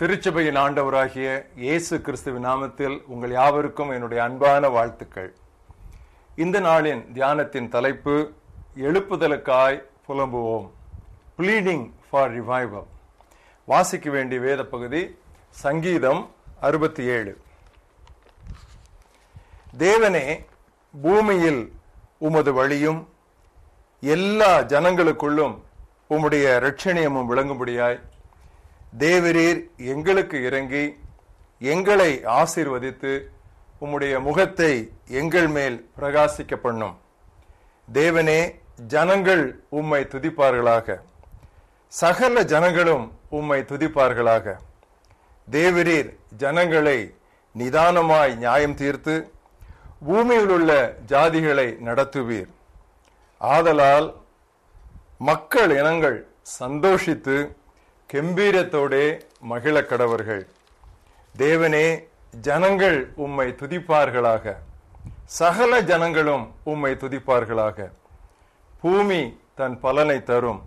திருச்சபையின் ஆண்டவராகிய இயேசு கிறிஸ்துவின் நாமத்தில் உங்கள் யாவருக்கும் என்னுடைய அன்பான வாழ்த்துக்கள். இந்த நாளின் தியானத்தின் தலைப்பு எழுப்புதலுக்காய் புலம்புவோம். பிளீடிங் ஃபார் ரிவைவல் வாசிக்க வேண்டிய வேத பகுதி சங்கீதம் அறுபத்தி ஏழு. தேவனே பூமியில் உமது வழியும் எல்லா ஜனங்களுக்குள்ளும் உம்முடைய ரட்சணியமும் விளங்கும்படியாய் தேவரீர் எங்களுக்கு இறங்கி எங்களை ஆசீர்வதித்து உம்முடைய முகத்தை எங்கள் மேல் பிரகாசிக்க பண்ணும் தேவனே ஜனங்கள் உம்மை துதிப்பார்களாக. சகல ஜனங்களும் உம்மை துதிப்பார்களாக. தேவரீர் ஜனங்களை நிதானமாய் நியாயம் தீர்த்து பூமியில் உள்ள ஜாதிகளை நடத்துவீர். ஆதலால் மக்கள் இனங்கள் சந்தோஷித்து கெம்பீரத்தோடே மகிழ கடவர்கள். தேவனே ஜனங்கள் உம்மை துதிப்பார்களாக. சகல ஜனங்களும் உம்மை துதிப்பார்களாக. பூமி தன் பலனை தரும்.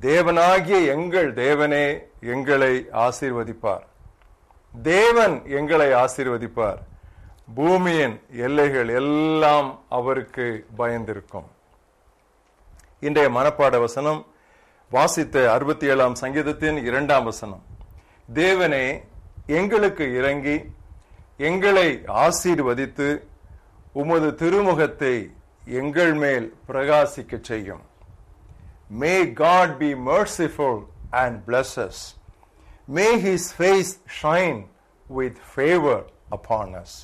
தேவனாகிய எங்கள் தேவனே எங்களை ஆசீர்வதிப்பார். தேவன் எங்களை ஆசீர்வதிப்பார். பூமியின் எல்லைகள் எல்லாம் அவருக்கு பயந்திருக்கும். இன்றைய மனப்பாட வசனம் வாசித்த அறுபத்தி ஏழாம் சங்கீதத்தின் இரண்டாம் வசனம். தேவனே எங்களுக்கு இறங்கி எங்களை ஆசீர்வதித்து உமது திருமுகத்தை எங்கள் மேல் பிரகாசிக்க செய்யும். May God be merciful and bless us may his face shine with favour upon us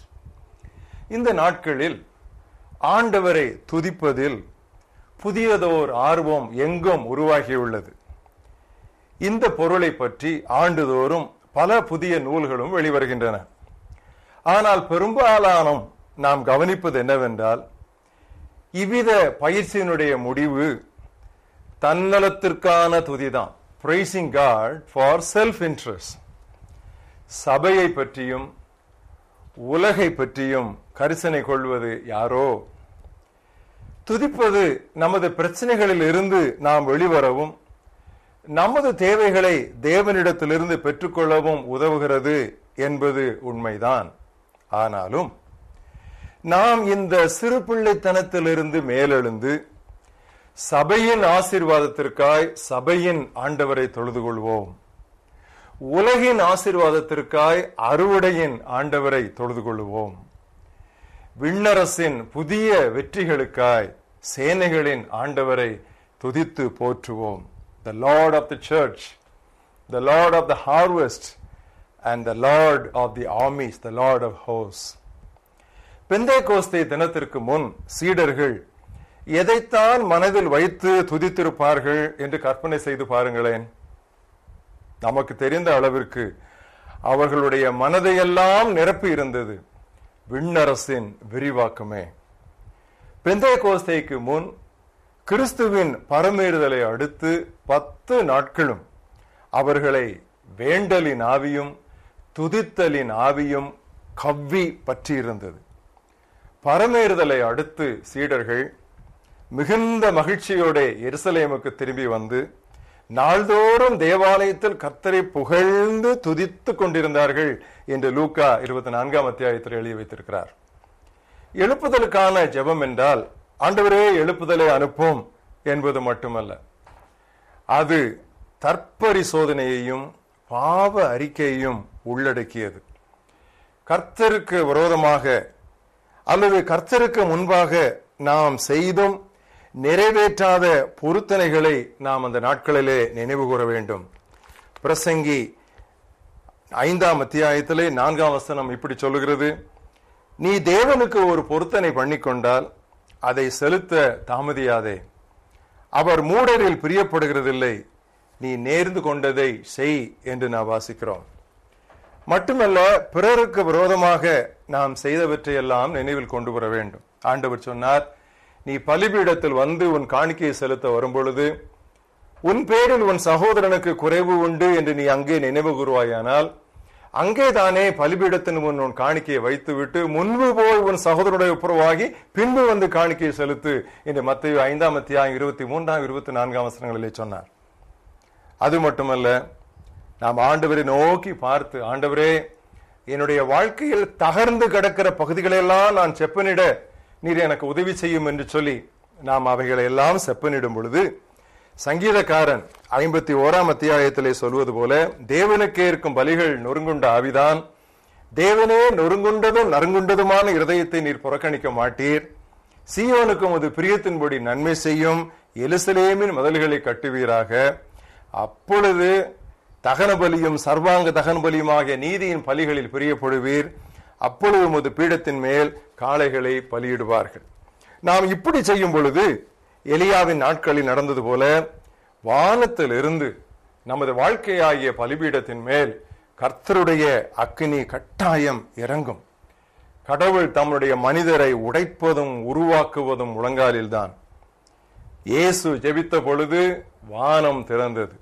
இந்த நாட்களில் ஆண்டவரை துதிப்பதில் புதியதோர் ஆர்வம் எங்கும் உருவாகியுள்ளது. இந்த பொருளை பற்றி ஆண்டுதோறும் பல புதிய நூல்களும் வெளிவருகின்றன. ஆனால் பெரும்பாலானும் நாம் கவனிப்பது என்னவென்றால் இவ்வித பயிற்சியினுடைய முடிவு தன்னலத்திற்கான துதிதான் praising God for self interest சபையை பற்றியும் உலகை பற்றியும் கரிசனை கொள்வது யாரோ? துதிப்பது நமது பிரச்சனைகளில் இருந்து நாம் வெளிவரவும் நமது தேவைகளை தேவனிடத்திலிருந்து பெற்றுக்கொள்ளவும் உதவுகிறது என்பது உண்மைதான். ஆனாலும் நாம் இந்த சிறு பிள்ளைத்தனத்திலிருந்து மேலெழுந்து சபையின் ஆசீர்வாதத்திற்காய் சபையின் ஆண்டவரை தொழுது கொள்வோம். உலகின் ஆசீர்வாதத்திற்காய் அறுவடையின் ஆண்டவரை தொழுது கொள்வோம். விண்ணரசின் புதிய வெற்றிகளுக்காய் சேனைகளின் ஆண்டவரை துதித்து போற்றுவோம். The Lord of the church the Lord of the harvest and the Lord of the armies the Lord of house பெந்தே கோஸ்தை தினத்திற்கு முன் சீடர்கள் எதைத்தான் மனதில் வைத்து துதித்திருப்பார்கள் என்று கற்பனை செய்து பாருங்களேன். நமக்கு தெரிந்த அளவிற்கு அவர்களுடைய மனதையெல்லாம் நிரப்பி இருந்தது. விண்ணரசின் விரிவாக்கமே. பெந்தய கோஸ்தைக்கு முன் கிறிஸ்துவின் பரமேறுதலை அடுத்து பத்து நாட்களும் அவர்களை வேண்டலின் ஆவியும் துதித்தலின் ஆவியும் கவ்வி பற்றியிருந்தது. பரமேறுதலை அடுத்து சீடர்கள் மிகுந்த மகிழ்ச்சியோட எருசலேமுக்கு திரும்பி வந்து நாள்தோறும் தேவாலயத்தில் கர்த்தரை புகழ்ந்து துதித்து கொண்டிருந்தார்கள் என்று லூக்கா இருபத்தி நான்காம் அத்தியாயத்தில் எழுதி வைத்திருக்கிறார். எழுப்புதலுக்கான ஜெபம் என்றால் ஆண்டவரே எழுப்புதலை அனுப்பும் என்பது மட்டுமல்ல. அது தற்பரிசோதனையையும் பாவ அறிக்கையையும் உள்ளடக்கியது. கர்த்தருக்கு விரோதமாக அல்லது கர்த்தருக்கு முன்பாக நாம் செய்தும் நிறைவேற்றாத பொருத்தனைகளை நாம் அந்த நாட்களிலே நினைவு கூற வேண்டும். பிரசங்கி ஐந்தாம் அத்தியாயத்திலே நான்காம் வசனம் இப்படி சொல்லுகிறது. நீ தேவனுக்கு ஒரு பொருத்தனை பண்ணிக்கொண்டால் அதை செலுத்த தாமதியாதே. அவர் மூடரில் பிரியப்படுகிறதில்லை. நீ நேர்ந்து கொண்டதை செய் என்று நாம் வாசிக்கிறோம். மட்டுமல்ல பிறருக்கு விரோதமாக நாம் செய்தவற்றையெல்லாம் நினைவில் கொண்டு வர வேண்டும். ஆண்டவர் சொன்னார் நீ பலிபீடத்தில் வந்து உன் காணிக்கையை செலுத்த வரும்பொழுது உன் பேரில் உன் சகோதரனுக்கு குறைவு உண்டு என்று நீ அங்கே நினைவு கூறுவாயானால் அங்கே தானே பலிபீடத்தின் முன் உன் காணிக்கையை வைத்துவிட்டு முன்பு போல் உன் சகோதரனுடைய உப்புறவாகி பின்பு வந்து காணிக்கையை செலுத்து என்று மத்திய ஐந்தாம் அத்தியாயம் இருபத்தி மூன்றாம் இருபத்தி நான்காம் வசனங்களிலே சொன்னார். அது மட்டுமல்ல நாம் ஆண்டவரை நோக்கி பார்த்து ஆண்டவரே என்னுடைய வாழ்க்கையில் தகர்ந்து கிடக்கிற பகுதிகளெல்லாம் நான் செப்பனிட நீர் எனக்கு உதவி செய்யும் என்று சொல்லி நாம் அவைகளை எல்லாம் செப்பனிடும் பொழுது சங்கீதக்காரன் ஐம்பத்தி ஓராம் அத்தியாயத்திலே சொல்வது போல தேவனுக்கே இருக்கும் பலிகள் நொறுங்குண்ட ஆவிதான். தேவனே நொறுங்குண்டதும் நறுங்குண்டதுமான இருதயத்தை நீர் புறக்கணிக்க மாட்டீர். சீயோனுக்கும் அது பிரியத்தின்படி நன்மை செய்யும். எலுசலேமின் முதல்களை கட்டுவீராக. அப்பொழுது தகன பலியும் சர்வாங்க தகன பலியுமாகிய நீதியின் பலிகளில் பிரியப்படுவீர். அப்பொழுது உமது பீடத்தின் மேல் காளைகளை பலியிடுவார்கள். நாம் இப்படி செய்யும் பொழுது எலியாவின் நாட்களில் நடந்தது போல வானத்தில் இருந்து நமது வாழ்க்கையாகிய பலிபீடத்தின் மேல் கர்த்தருடைய அக்னி கட்டாயம் இறங்கும். கடவுள் தம்முடைய மனிதரை உடைப்பதும் உருவாக்குவதும் முழங்காலில்தான். இயேசு ஜெபித்த பொழுது வானம் திறந்தது.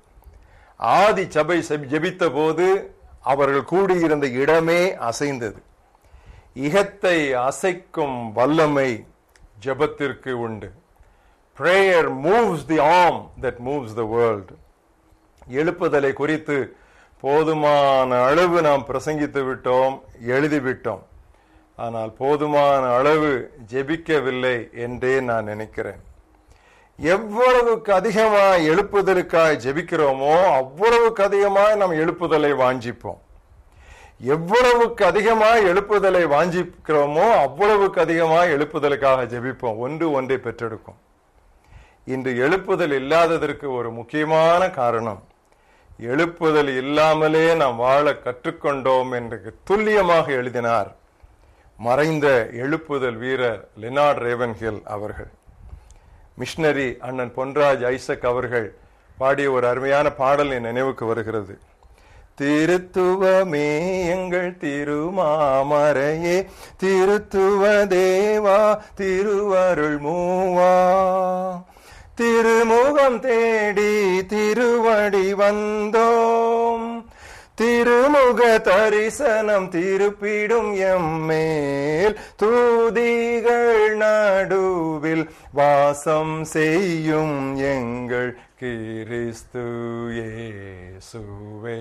ஆதி சபை ஜெபித்த போது அவர்கள் கூடியிருந்த இடமே அசைந்தது. இகத்தை அசைக்கும் வல்லமை ஜெபத்திற்கு உண்டு. பிரேயர் மூவ்ஸ் தி ஆம் தட் மூவ்ஸ் த வேர்ல்டு எழுப்புதலை குறித்து போதுமான அளவு நாம் பிரசங்கித்து விட்டோம் எழுதிவிட்டோம் ஆனால் போதுமான அளவு ஜெபிக்கவில்லை என்றே நான் நினைக்கிறேன். எவ்வளவுக்கு அதிகமாய் எழுப்புதலுக்காய் ஜெபிக்கிறோமோ அவ்வளவுக்கு அதிகமாய் நாம் எழுப்புதலை வாஞ்சிப்போம். எவ்வளவுக்கு அதிகமாக எழுப்புதலை வாஞ்சிக்கிறோமோ அவ்வளவுக்கு அதிகமாக எழுப்புதலுக்காக ஜெபிப்போம். ஒன்று ஒன்றை பெற்றெடுக்கும். இன்று எழுப்புதல் இல்லாததற்கு ஒரு முக்கியமான காரணம். எழுப்புதல் இல்லாமலே நாம் வாழ கற்றுக்கொண்டோம் என்று துல்லியமாக எழுதினார் மறைந்த எழுப்புதல் வீரர் லினார்ட் ரேவன்ஹில் அவர்கள். மிஷினரி அண்ணன் பொன்ராஜ் ஐசக் அவர்கள் பாடிய ஒரு அருமையான பாடல் என் நினைவுக்கு வருகிறது. திருத்துவமே எங்கள் திருமாமரையே திருத்துவ தேவா திருவருள் மூவா. திருமுகம் தேடி திருவடி வந்தோம். திருமுக தரிசனம் திருப்பிடும் எம்மேல் தூதிகள் நடுவில் வாசம் செய்யும் எங்கள் கிறிஸ்து இயேசுவே.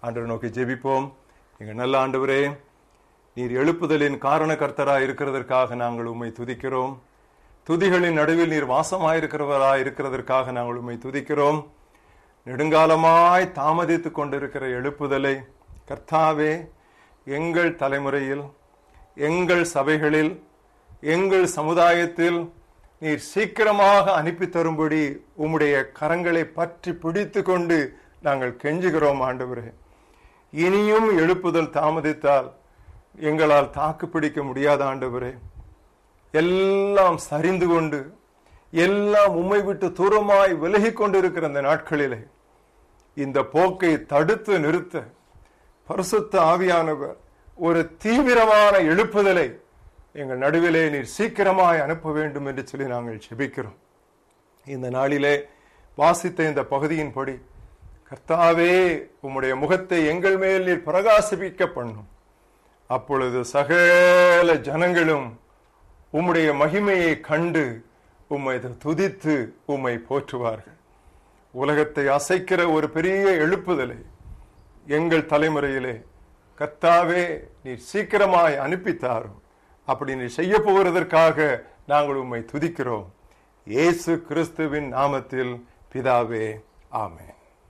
ஆண்டவர் நோக்கி ஜெபிப்போம். எங்கள் நல்ல ஆண்டவரே நீர் எழுப்புதலின் காரணகர்த்தரா இருக்கிறதற்காக நாங்கள் உம்மை துதிக்கிறோம். துதிகளின் நடுவில் நீர் வாசமாயிருக்கிறவரா இருக்கிறதற்காக நாங்கள் உம்மை துதிக்கிறோம். நெடுங்காலமாய் தாமதித்து கொண்டிருக்கிற எழுப்புதலை கர்த்தாவே எங்கள் தலைமுறையில் எங்கள் சபைகளில் எங்கள் சமுதாயத்தில் நீர் சீக்கிரமாக அனுப்பி தரும்படி உம்முடைய கரங்களை பற்றி பிடித்து கொண்டு நாங்கள் கெஞ்சுகிறோம் ஆண்டவரே. இனியும் எழுப்புதல் தாமதித்தால் எங்களால் தாக்கு பிடிக்க முடியாத ஆண்டவரே. எல்லாம் சரிந்து கொண்டு எல்லாம் உம்மை விட்டு தூரமாய் விலகி கொண்டிருக்கிற இந்த நாட்களிலே இந்த போக்கை தடுத்து நிறுத்த பரிசுத்த ஆவியானவர் ஒரு தீவிரமான எழுப்புதலை எங்கள் நடுவிலே நீர் சீக்கிரமாய் அனுப்ப வேண்டும் என்று சொல்லி நாங்கள் செபிக்கிறோம் இந்த நாளிலே வாசித்த இந்த பகுதியின்படி கர்த்தாவே உம்முடைய முகத்தை எங்கள் மேல் நீர் பிரகாசிப்பிக்க பண்ணும். அப்பொழுது சகல ஜனங்களும் உம்முடைய மகிமையை கண்டு உம்மை துதித்து உம்மை போற்றுவார்கள். உலகத்தை அசைக்கிற ஒரு பெரிய எழுப்புதலை எங்கள் தலைமுறையிலே கர்த்தாவே நீர் சீக்கிரமாய் அனுப்பித்தாரும் அப்படி நீ செய்ய போகிறதற்காக நாங்கள் உம்மை துதிக்கிறோம். இயேசு கிறிஸ்துவின் நாமத்தில் பிதாவே ஆமென்.